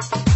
Susma,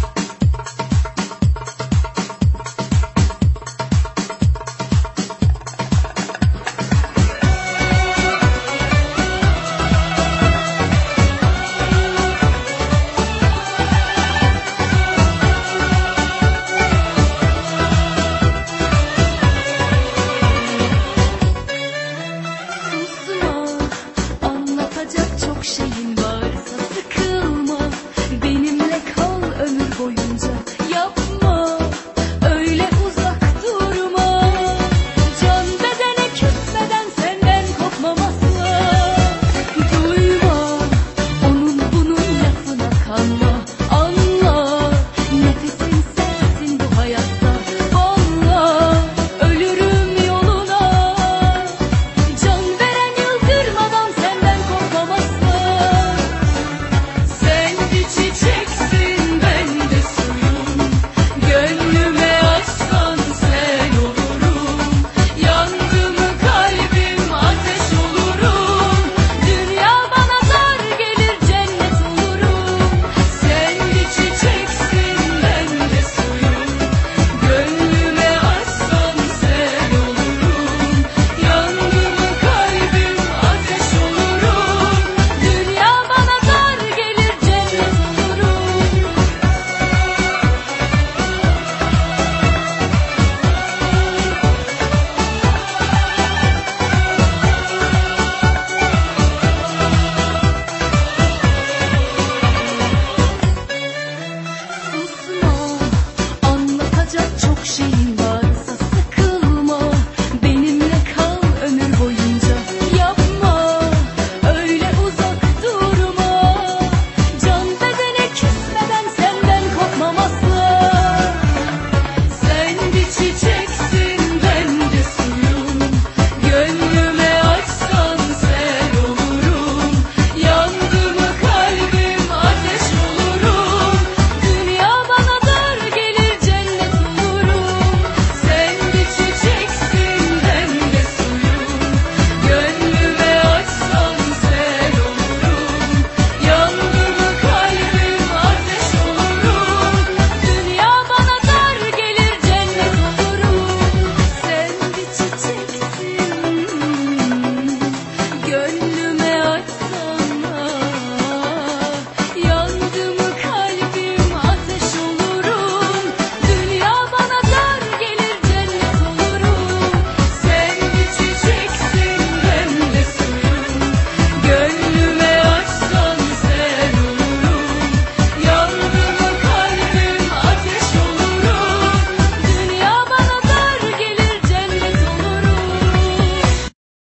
machine.